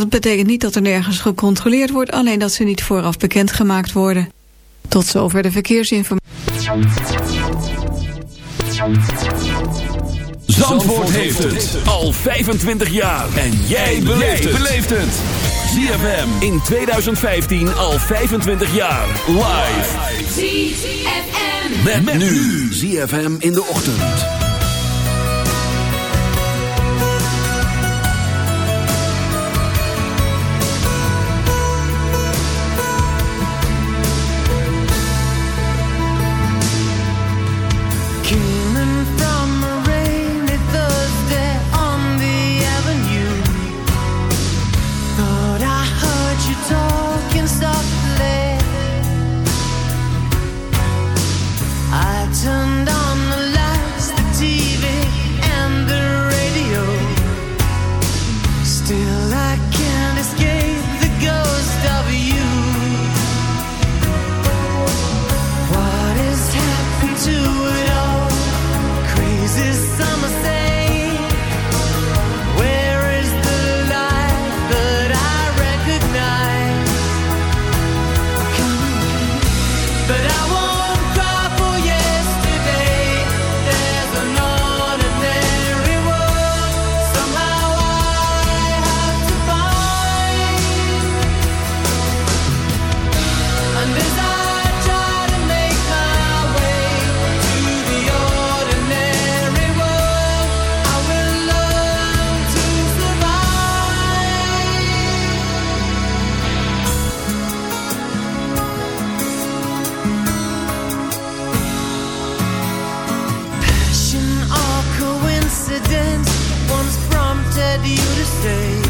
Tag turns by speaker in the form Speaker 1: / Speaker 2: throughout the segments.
Speaker 1: Dat betekent niet dat er nergens gecontroleerd wordt, alleen dat ze niet vooraf bekendgemaakt worden. Tot zover de verkeersinformatie.
Speaker 2: Zandvoort heeft het al 25 jaar. En jij beleeft het. ZFM in 2015 al 25 jaar. Live.
Speaker 3: ZFM.
Speaker 2: Met, met nu. ZFM in de ochtend.
Speaker 4: day.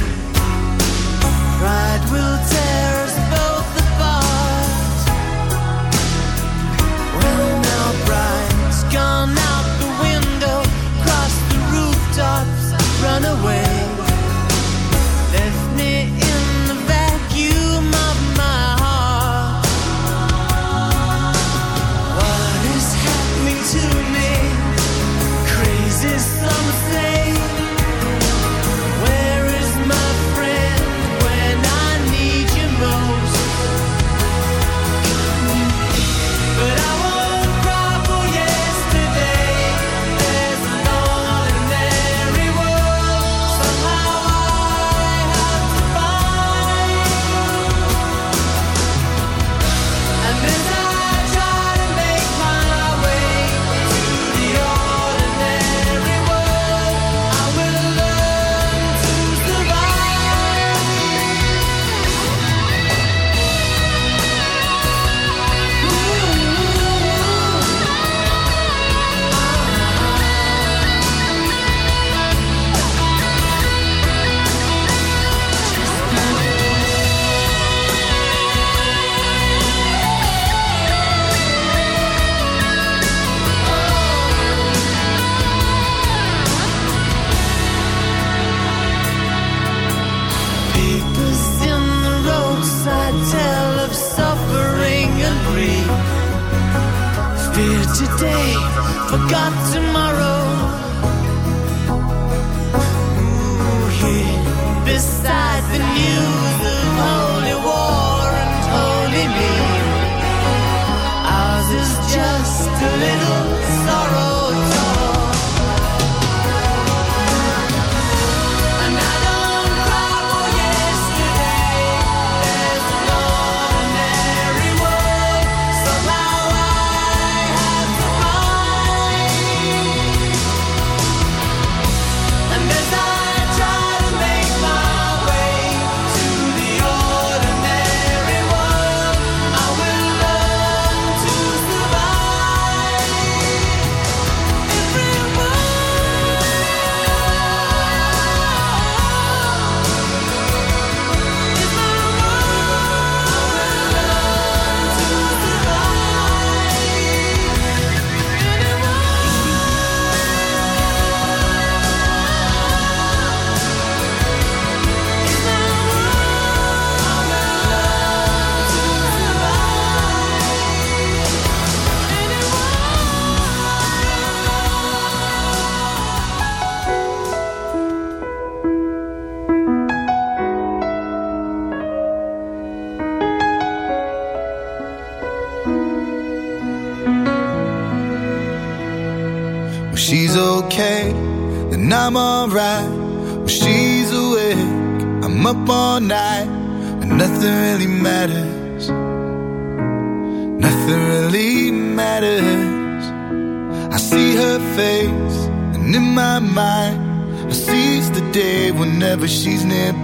Speaker 4: The news.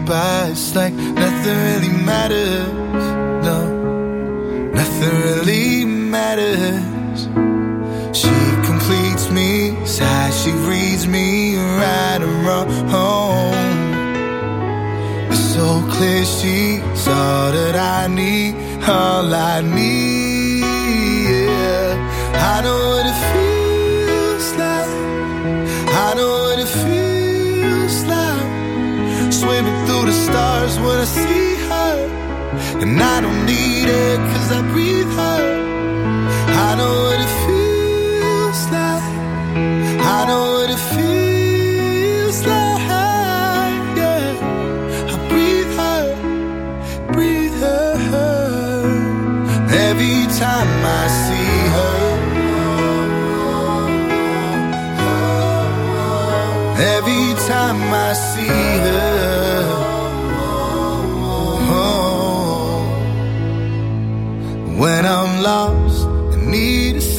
Speaker 5: Nearby. It's like nothing really matters. No, nothing really matters. She completes me, sighs, she reads me right and wrong. It's so clear she's all that I need, all I need. Yeah. I know what cause I breathe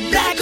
Speaker 6: Black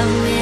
Speaker 3: love me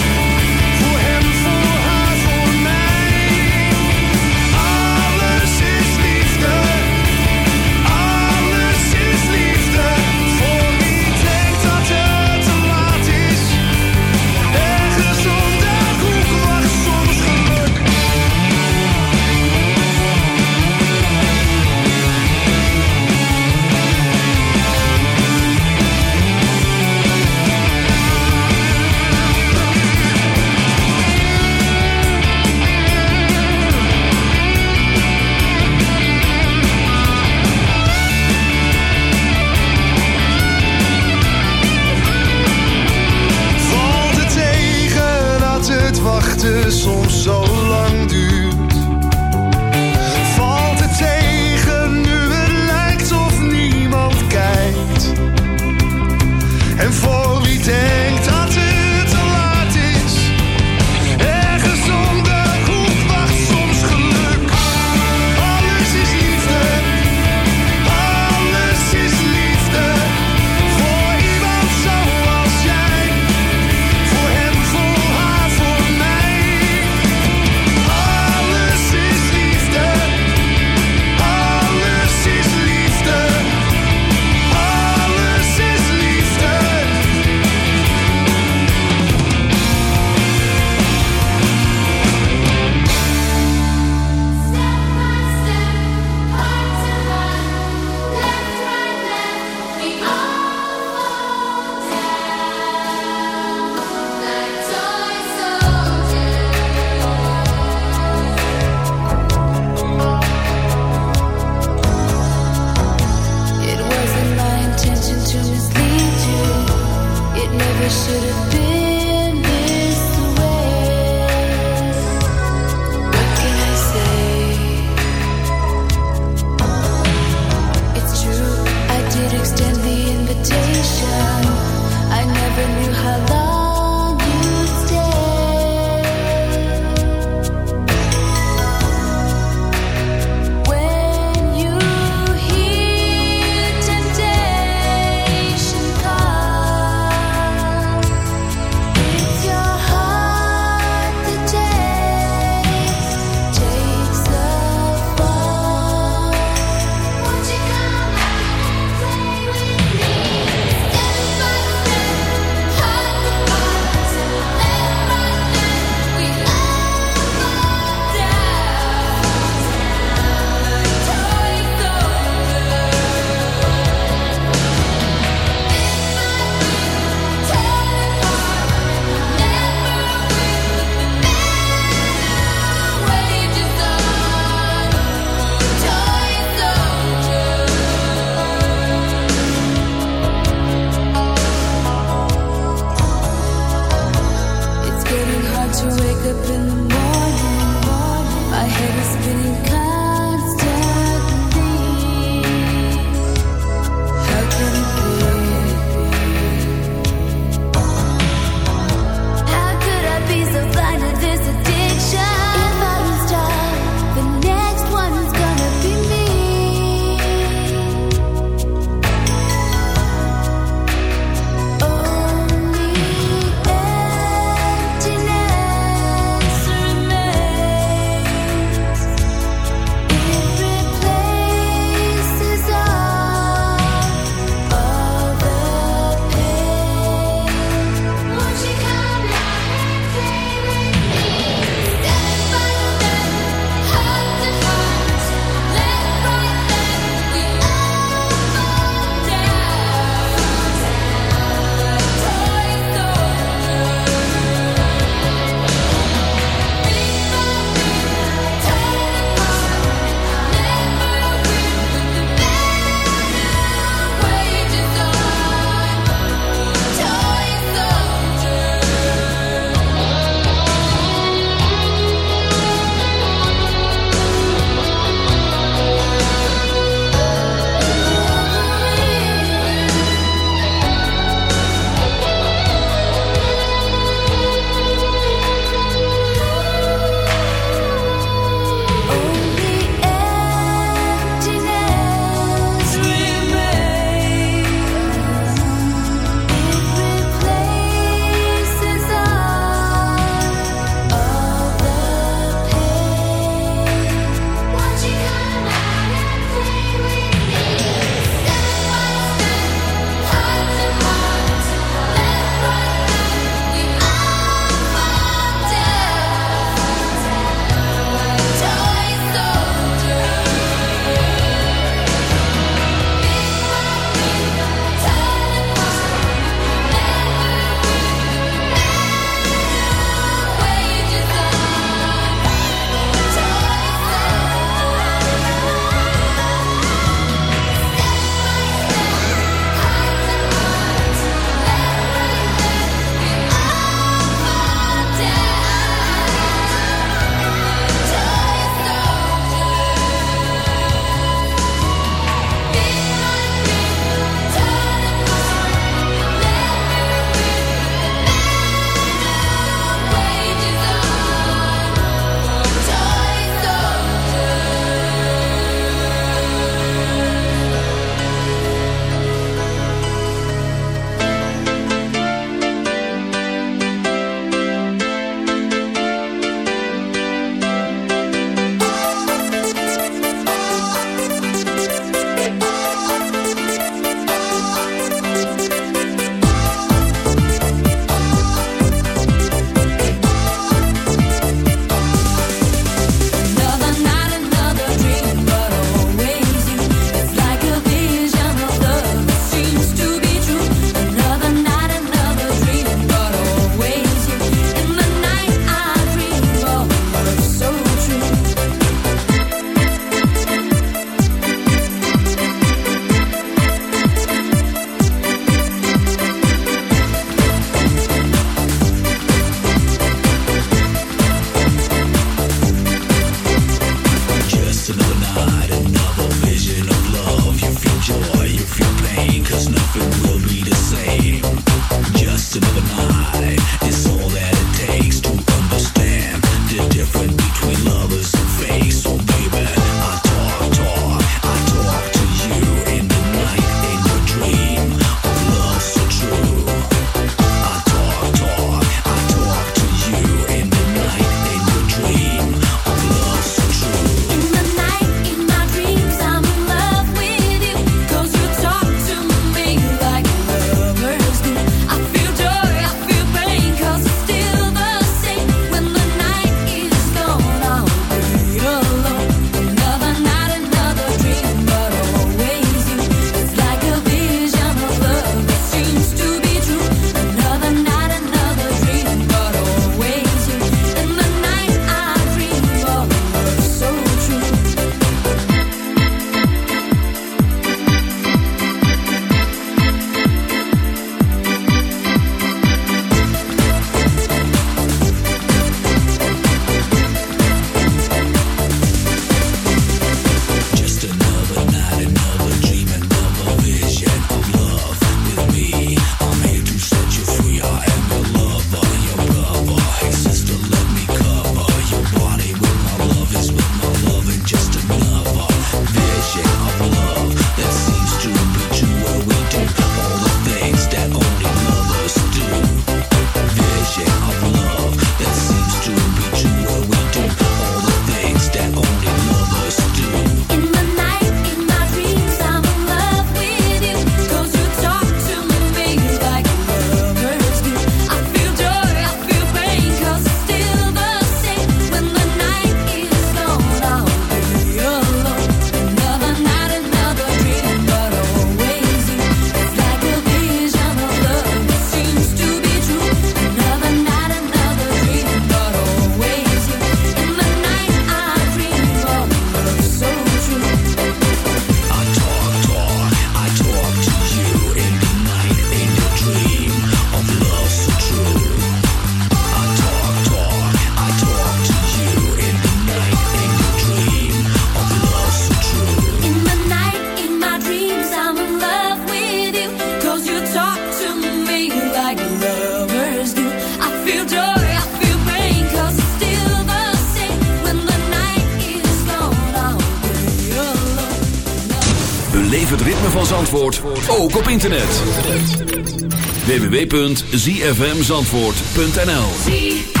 Speaker 4: www.zfmzandvoort.nl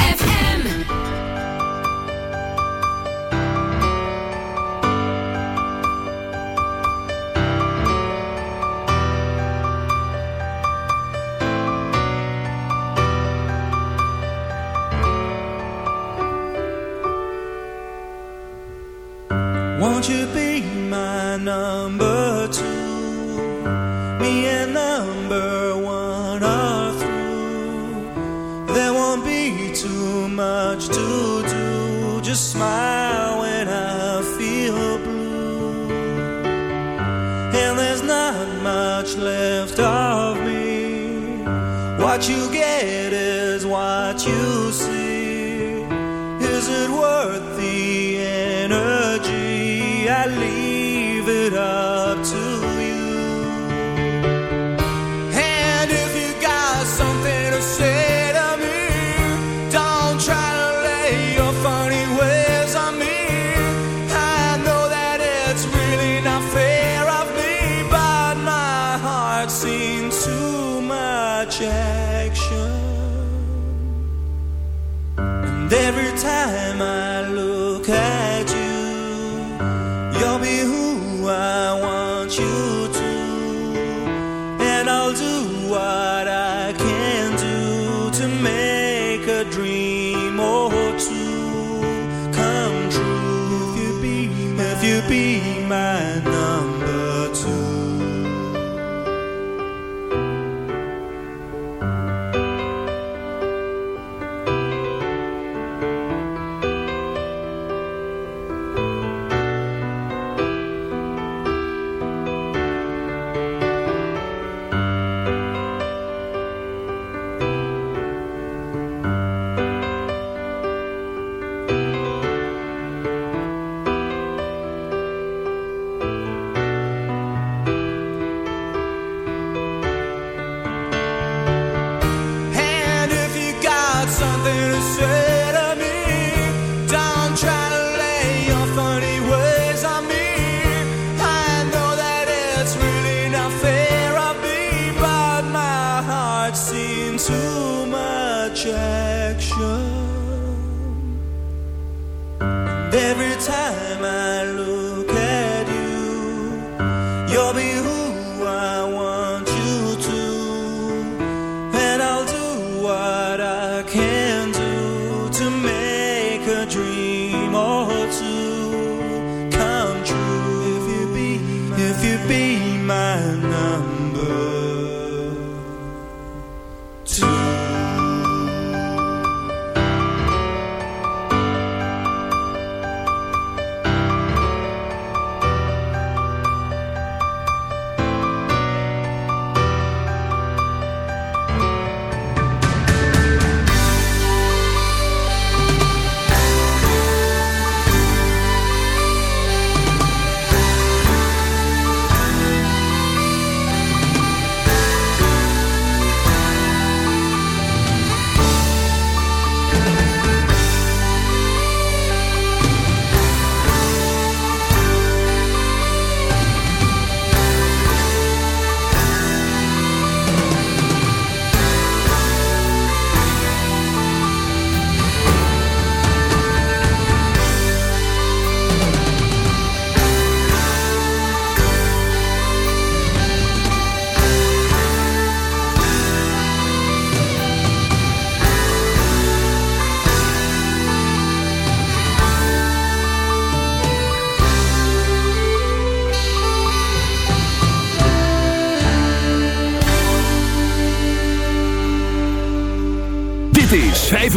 Speaker 4: yo.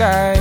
Speaker 3: sky.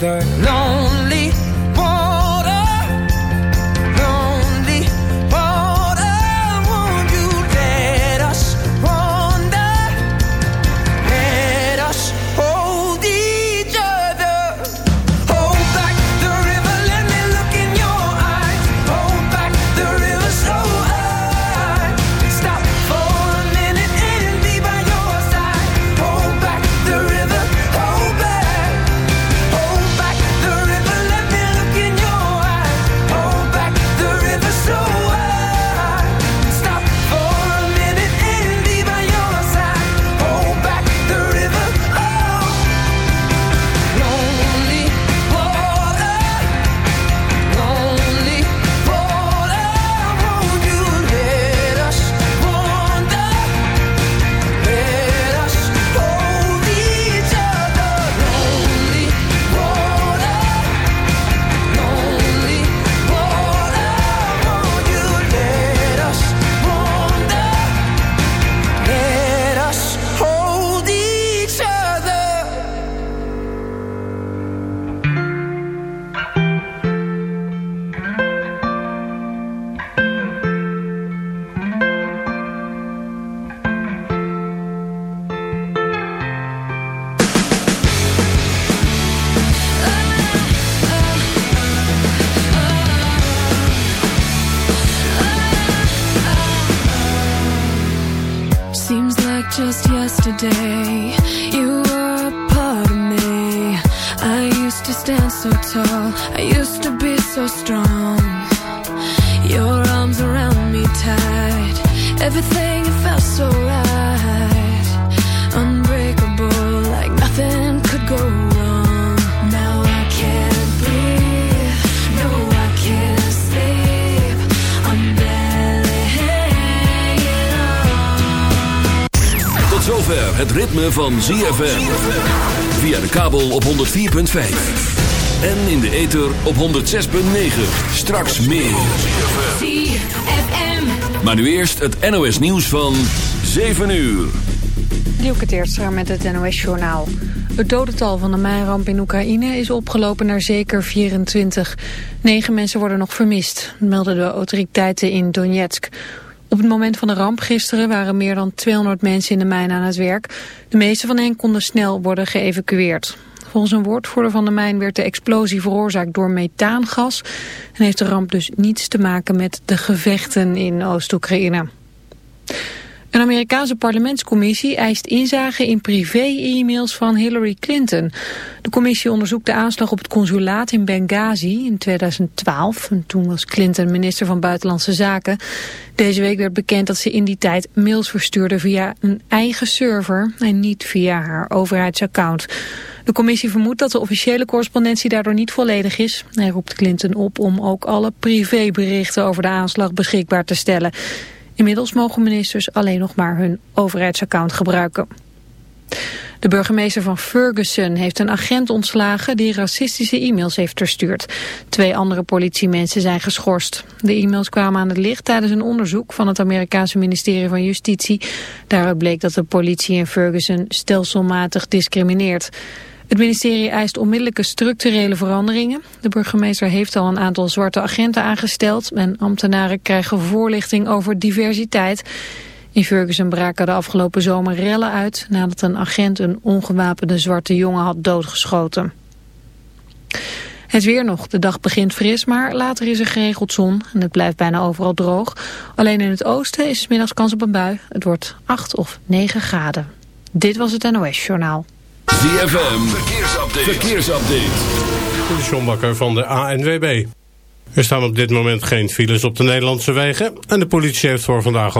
Speaker 3: No.
Speaker 2: ZFM. Via de kabel op 104.5. En in de ether op 106.9. Straks meer.
Speaker 3: ZFM.
Speaker 2: Maar nu eerst het NOS nieuws van 7 uur.
Speaker 7: Dielke Teertstra met het NOS-journaal. Het dodental van de mijnramp in Oekraïne is opgelopen naar zeker 24. Negen mensen worden nog vermist, melden de autoriteiten in Donetsk. Op het moment van de ramp gisteren waren meer dan 200 mensen in de mijn aan het werk. De meeste van hen konden snel worden geëvacueerd. Volgens een woordvoerder van de mijn werd de explosie veroorzaakt door methaangas... en heeft de ramp dus niets te maken met de gevechten in Oost-Oekraïne. Een Amerikaanse parlementscommissie eist inzage in privé-e-mails van Hillary Clinton. De commissie onderzoekt de aanslag op het consulaat in Benghazi in 2012. En toen was Clinton minister van Buitenlandse Zaken. Deze week werd bekend dat ze in die tijd mails verstuurde via een eigen server en niet via haar overheidsaccount. De commissie vermoedt dat de officiële correspondentie daardoor niet volledig is. Hij roept Clinton op om ook alle privéberichten over de aanslag beschikbaar te stellen. Inmiddels mogen ministers alleen nog maar hun overheidsaccount gebruiken. De burgemeester van Ferguson heeft een agent ontslagen die racistische e-mails heeft verstuurd. Twee andere politiemensen zijn geschorst. De e-mails kwamen aan het licht tijdens een onderzoek van het Amerikaanse ministerie van Justitie. Daaruit bleek dat de politie in Ferguson stelselmatig discrimineert. Het ministerie eist onmiddellijke structurele veranderingen. De burgemeester heeft al een aantal zwarte agenten aangesteld... en ambtenaren krijgen voorlichting over diversiteit. In Ferguson braken de afgelopen zomer rellen uit... nadat een agent een ongewapende zwarte jongen had doodgeschoten. Het weer nog. De dag begint fris, maar later is er geregeld zon. En het blijft bijna overal droog. Alleen in het oosten is middags kans op een bui. Het wordt 8 of 9 graden. Dit was het NOS Journaal.
Speaker 2: ZFM, verkeersupdate. verkeersupdate.
Speaker 8: De John Bakker van de ANWB. Er staan op dit moment geen files op de Nederlandse wegen. En de politie heeft voor vandaag